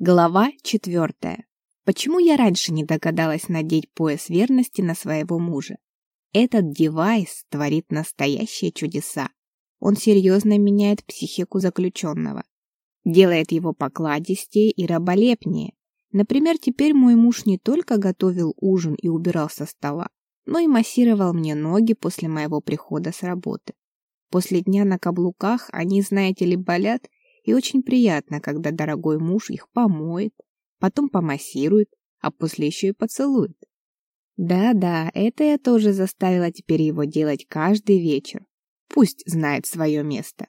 Глава четвертая. Почему я раньше не догадалась надеть пояс верности на своего мужа? Этот девайс творит настоящие чудеса. Он серьезно меняет психику заключенного. Делает его покладистее и раболепнее. Например, теперь мой муж не только готовил ужин и убирал со стола, но и массировал мне ноги после моего прихода с работы. После дня на каблуках они, знаете ли, болят, и очень приятно, когда дорогой муж их помоет, потом помассирует, а после еще и поцелует. Да-да, это я тоже заставила теперь его делать каждый вечер. Пусть знает свое место.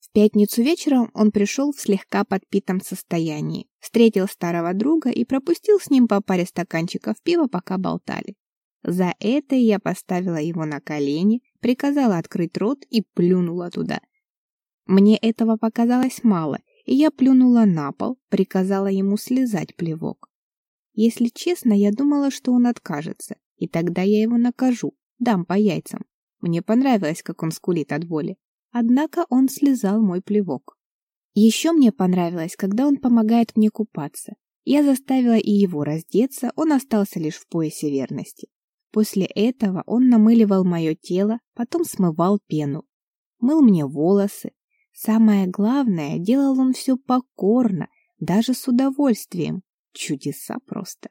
В пятницу вечером он пришел в слегка подпитом состоянии, встретил старого друга и пропустил с ним по паре стаканчиков пива, пока болтали. За это я поставила его на колени, приказала открыть рот и плюнула туда, мне этого показалось мало, и я плюнула на пол, приказала ему слезать плевок. Если честно, я думала, что он откажется, и тогда я его накажу, дам по яйцам. Мне понравилось, как он скулит от боли. Однако он слезал мой плевок. Еще мне понравилось, когда он помогает мне купаться. Я заставила и его раздеться, он остался лишь в поясе верности. После этого он намыливал мое тело, потом смывал пену. Мыл мне волосы, Самое главное, делал он все покорно, даже с удовольствием. Чудеса просто.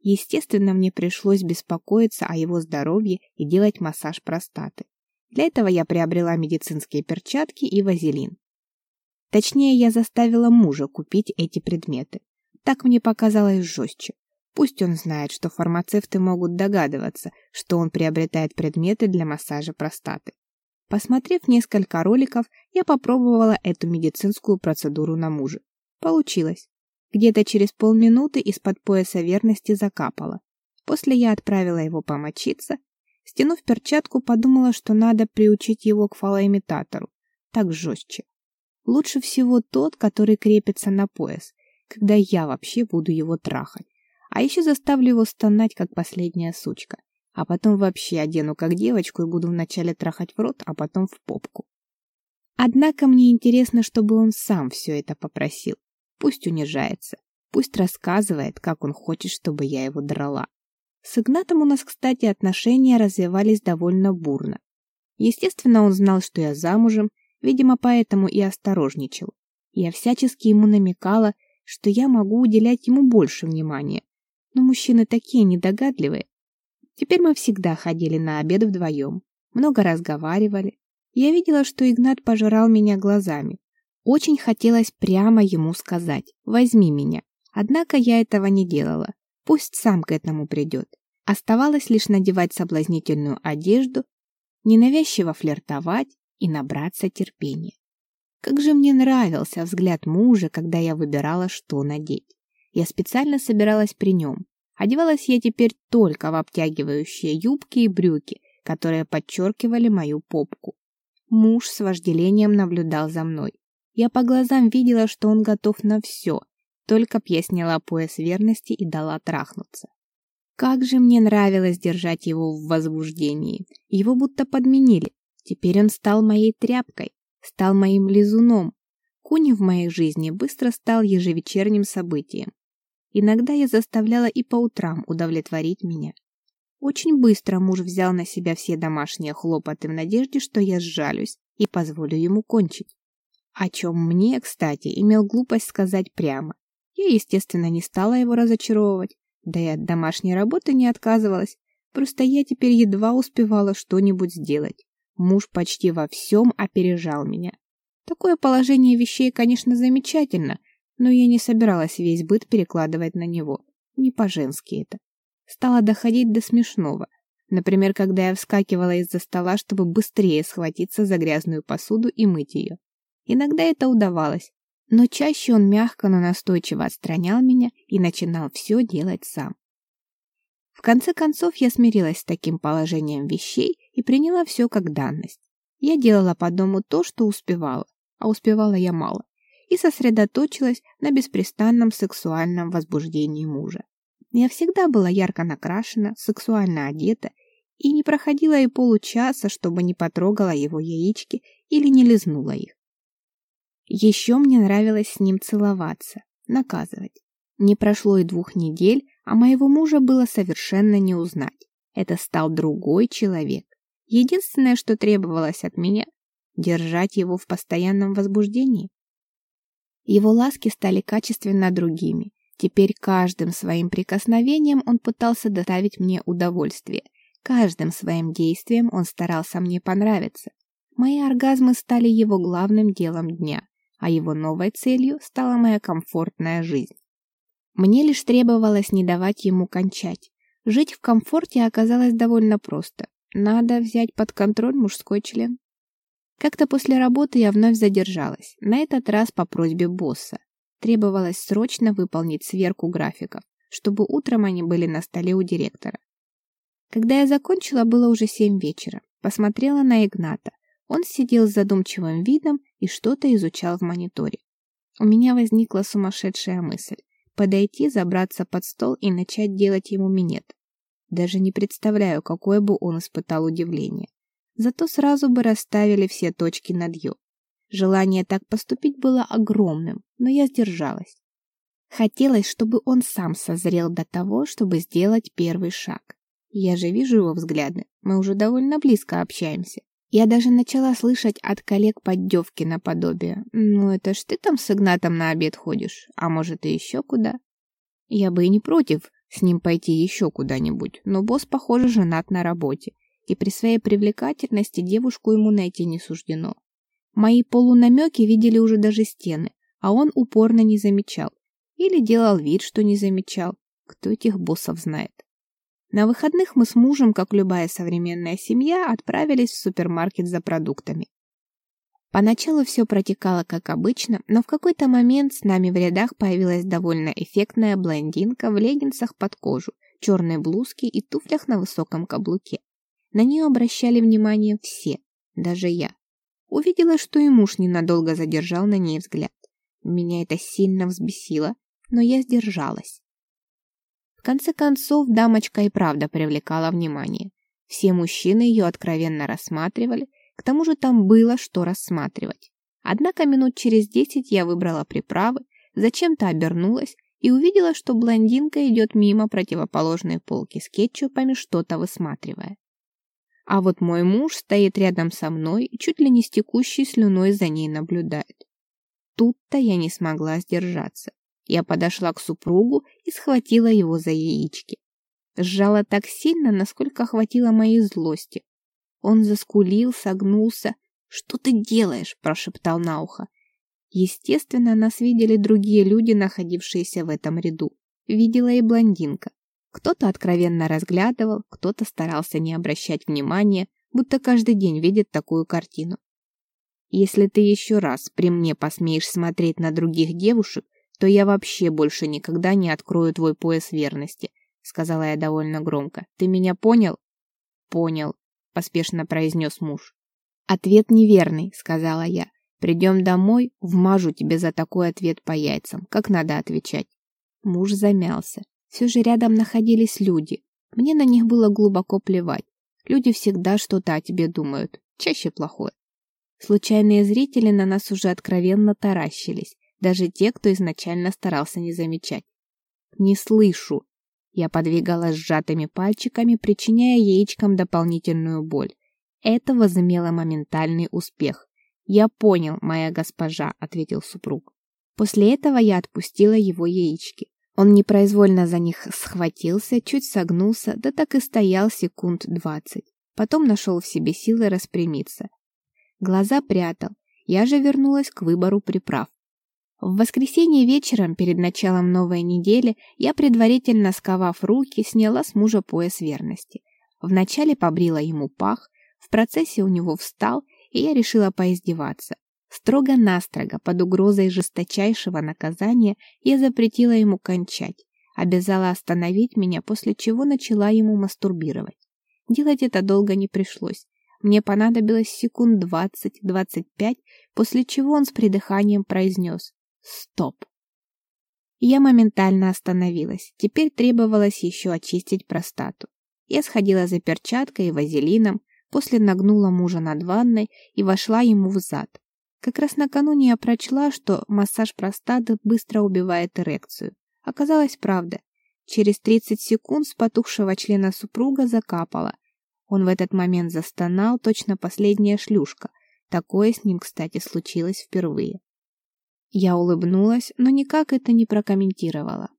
Естественно, мне пришлось беспокоиться о его здоровье и делать массаж простаты. Для этого я приобрела медицинские перчатки и вазелин. Точнее, я заставила мужа купить эти предметы. Так мне показалось жестче. Пусть он знает, что фармацевты могут догадываться, что он приобретает предметы для массажа простаты. Посмотрев несколько роликов, я попробовала эту медицинскую процедуру на муже. Получилось. Где-то через полминуты из-под пояса верности закапало. После я отправила его помочиться. Стянув перчатку, подумала, что надо приучить его к фалоимитатору. Так жестче. Лучше всего тот, который крепится на пояс, когда я вообще буду его трахать. А еще заставлю его стонать, как последняя сучка а потом вообще одену как девочку и буду вначале трахать в рот, а потом в попку. Однако мне интересно, чтобы он сам все это попросил. Пусть унижается, пусть рассказывает, как он хочет, чтобы я его драла. С Игнатом у нас, кстати, отношения развивались довольно бурно. Естественно, он знал, что я замужем, видимо, поэтому и осторожничал. Я всячески ему намекала, что я могу уделять ему больше внимания. Но мужчины такие недогадливые, Теперь мы всегда ходили на обед вдвоем, много разговаривали. Я видела, что Игнат пожирал меня глазами. Очень хотелось прямо ему сказать «возьми меня». Однако я этого не делала. Пусть сам к этому придет. Оставалось лишь надевать соблазнительную одежду, ненавязчиво флиртовать и набраться терпения. Как же мне нравился взгляд мужа, когда я выбирала, что надеть. Я специально собиралась при нем, Одевалась я теперь только в обтягивающие юбки и брюки, которые подчеркивали мою попку. Муж с вожделением наблюдал за мной. Я по глазам видела, что он готов на все, только б я сняла пояс верности и дала трахнуться. Как же мне нравилось держать его в возбуждении. Его будто подменили. Теперь он стал моей тряпкой, стал моим лизуном. Куни в моей жизни быстро стал ежевечерним событием. Иногда я заставляла и по утрам удовлетворить меня. Очень быстро муж взял на себя все домашние хлопоты в надежде, что я сжалюсь и позволю ему кончить. О чем мне, кстати, имел глупость сказать прямо. Я, естественно, не стала его разочаровывать, да и от домашней работы не отказывалась. Просто я теперь едва успевала что-нибудь сделать. Муж почти во всем опережал меня. Такое положение вещей, конечно, замечательно, но я не собиралась весь быт перекладывать на него. Не по-женски это. Стало доходить до смешного. Например, когда я вскакивала из-за стола, чтобы быстрее схватиться за грязную посуду и мыть ее. Иногда это удавалось, но чаще он мягко, но настойчиво отстранял меня и начинал все делать сам. В конце концов я смирилась с таким положением вещей и приняла все как данность. Я делала по дому то, что успевала, а успевала я мало и сосредоточилась на беспрестанном сексуальном возбуждении мужа. Я всегда была ярко накрашена, сексуально одета и не проходила и получаса, чтобы не потрогала его яички или не лизнула их. Еще мне нравилось с ним целоваться. наказывать. Не прошло и двух недель, а моего мужа было совершенно не узнать. Это стал другой человек. Единственное, что требовалось от меня — держать его в постоянном возбуждении. Его ласки стали качественно другими. Теперь каждым своим прикосновением он пытался доставить мне удовольствие. Каждым своим действием он старался мне понравиться. Мои оргазмы стали его главным делом дня, а его новой целью стала моя комфортная жизнь. Мне лишь требовалось не давать ему кончать. Жить в комфорте оказалось довольно просто. Надо взять под контроль мужской член. Как-то после работы я вновь задержалась, на этот раз по просьбе босса. Требовалось срочно выполнить сверку графиков, чтобы утром они были на столе у директора. Когда я закончила, было уже семь вечера. Посмотрела на Игната. Он сидел с задумчивым видом и что-то изучал в мониторе. У меня возникла сумасшедшая мысль подойти, забраться под стол и начать делать ему минет. Даже не представляю, какое бы он испытал удивление. Зато сразу бы расставили все точки над «ё». Желание так поступить было огромным, но я сдержалась. Хотелось, чтобы он сам созрел до того, чтобы сделать первый шаг. Я же вижу его взгляды, мы уже довольно близко общаемся. Я даже начала слышать от коллег поддевки наподобие. «Ну это ж ты там с Игнатом на обед ходишь, а может и еще куда?» Я бы и не против с ним пойти еще куда-нибудь, но босс, похоже, женат на работе, и при своей привлекательности девушку ему найти не суждено. Мои полунамеки видели уже даже стены, а он упорно не замечал. Или делал вид, что не замечал. Кто этих боссов знает? На выходных мы с мужем, как любая современная семья, отправились в супермаркет за продуктами. Поначалу все протекало как обычно, но в какой-то момент с нами в рядах появилась довольно эффектная блондинка в леггинсах под кожу, черной блузке и туфлях на высоком каблуке. На нее обращали внимание все, даже я. Увидела, что и муж ненадолго задержал на ней взгляд. Меня это сильно взбесило, но я сдержалась. В конце концов, дамочка и правда привлекала внимание. Все мужчины ее откровенно рассматривали, к тому же там было что рассматривать. Однако минут через десять я выбрала приправы, зачем-то обернулась и увидела, что блондинка идет мимо противоположной полки с кетчупами, что-то высматривая. А вот мой муж стоит рядом со мной и чуть ли не с текущей слюной за ней наблюдает. Тут-то я не смогла сдержаться. Я подошла к супругу и схватила его за яички. Сжала так сильно, насколько хватило моей злости. Он заскулил, согнулся. «Что ты делаешь?» – прошептал на ухо. Естественно, нас видели другие люди, находившиеся в этом ряду. Видела и блондинка. Кто-то откровенно разглядывал, кто-то старался не обращать внимания, будто каждый день видит такую картину. «Если ты еще раз при мне посмеешь смотреть на других девушек, то я вообще больше никогда не открою твой пояс верности», — сказала я довольно громко. «Ты меня понял?» «Понял», — поспешно произнес муж. «Ответ неверный», — сказала я. «Придем домой, вмажу тебе за такой ответ по яйцам. Как надо отвечать?» Муж замялся. Все же рядом находились люди. Мне на них было глубоко плевать. Люди всегда что-то о тебе думают, чаще плохое. Случайные зрители на нас уже откровенно таращились даже те, кто изначально старался не замечать. «Не слышу!» Я подвигала сжатыми пальчиками, причиняя яичкам дополнительную боль. Это возымело моментальный успех. «Я понял, моя госпожа», — ответил супруг. После этого я отпустила его яички. Он непроизвольно за них схватился, чуть согнулся, да так и стоял секунд двадцать. Потом нашел в себе силы распрямиться. Глаза прятал. Я же вернулась к выбору приправ. В воскресенье вечером, перед началом новой недели, я, предварительно сковав руки, сняла с мужа пояс верности. Вначале побрила ему пах, в процессе у него встал, и я решила поиздеваться. Строго-настрого, под угрозой жесточайшего наказания, я запретила ему кончать, обязала остановить меня, после чего начала ему мастурбировать. Делать это долго не пришлось. Мне понадобилось секунд двадцать-двадцать пять, после чего он с придыханием произнес Стоп. Я моментально остановилась. Теперь требовалось еще очистить простату. Я сходила за перчаткой и вазелином, после нагнула мужа над ванной и вошла ему в зад. Как раз накануне я прочла, что массаж простаты быстро убивает эрекцию. Оказалось, правда. Через 30 секунд с потухшего члена супруга закапало. Он в этот момент застонал, точно последняя шлюшка. Такое с ним, кстати, случилось впервые. Я улыбнулась, но никак это не прокомментировала.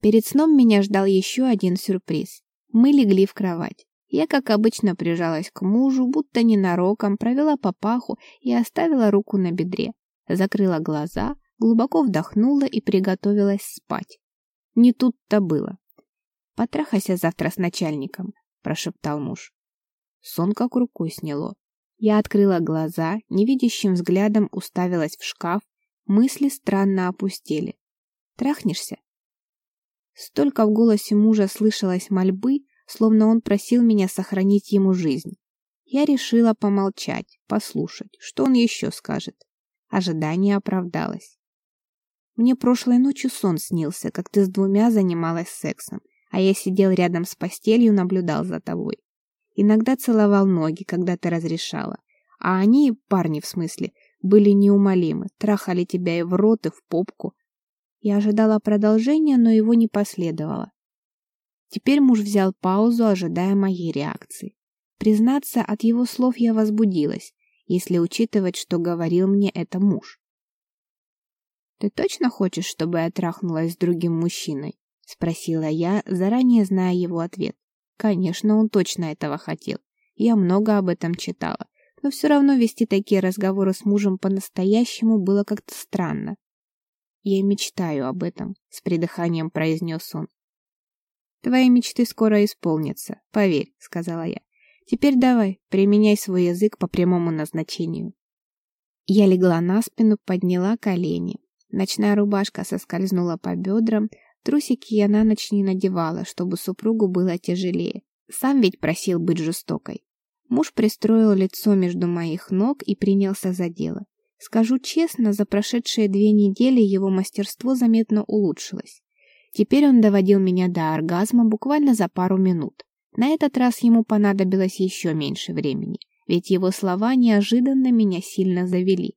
Перед сном меня ждал еще один сюрприз. Мы легли в кровать. Я, как обычно, прижалась к мужу, будто ненароком, провела по паху и оставила руку на бедре. Закрыла глаза, глубоко вдохнула и приготовилась спать. Не тут-то было. «Потрахайся завтра с начальником», — прошептал муж. Сон как рукой сняло. Я открыла глаза, невидящим взглядом уставилась в шкаф, мысли странно опустили. «Трахнешься?» Столько в голосе мужа слышалось мольбы, словно он просил меня сохранить ему жизнь. Я решила помолчать, послушать, что он еще скажет. Ожидание оправдалось. Мне прошлой ночью сон снился, как ты с двумя занималась сексом, а я сидел рядом с постелью, наблюдал за тобой. Иногда целовал ноги, когда ты разрешала. А они, парни в смысле, были неумолимы, трахали тебя и в рот, и в попку. Я ожидала продолжения, но его не последовало. Теперь муж взял паузу, ожидая моей реакции. Признаться, от его слов я возбудилась, если учитывать, что говорил мне это муж. «Ты точно хочешь, чтобы я трахнулась с другим мужчиной?» — спросила я, заранее зная его ответ. Конечно, он точно этого хотел. Я много об этом читала. Но все равно вести такие разговоры с мужем по-настоящему было как-то странно. «Я мечтаю об этом», — с придыханием произнес он. Твои мечты скоро исполнятся, поверь, сказала я. Теперь давай, применяй свой язык по прямому назначению. Я легла на спину, подняла колени. Ночная рубашка соскользнула по бедрам, трусики я на ночь не надевала, чтобы супругу было тяжелее. Сам ведь просил быть жестокой. Муж пристроил лицо между моих ног и принялся за дело. Скажу честно, за прошедшие две недели его мастерство заметно улучшилось. Теперь он доводил меня до оргазма буквально за пару минут. На этот раз ему понадобилось еще меньше времени, ведь его слова неожиданно меня сильно завели.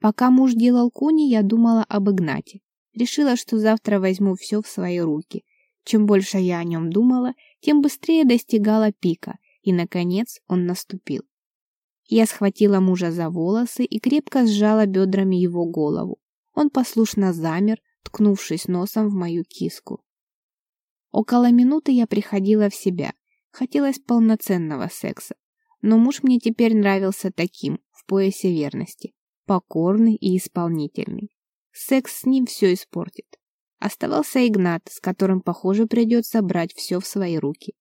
Пока муж делал куни, я думала об Игнате. Решила, что завтра возьму все в свои руки. Чем больше я о нем думала, тем быстрее достигала пика, и, наконец, он наступил. Я схватила мужа за волосы и крепко сжала бедрами его голову. Он послушно замер, ткнувшись носом в мою киску. Около минуты я приходила в себя. Хотелось полноценного секса. Но муж мне теперь нравился таким, в поясе верности. Покорный и исполнительный. Секс с ним все испортит. Оставался Игнат, с которым, похоже, придется брать все в свои руки.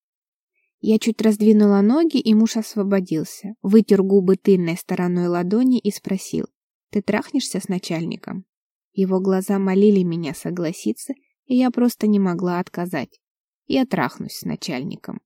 Я чуть раздвинула ноги, и муж освободился, вытер губы тыльной стороной ладони и спросил, «Ты трахнешься с начальником?» Его глаза молили меня согласиться, и я просто не могла отказать. Я трахнусь с начальником.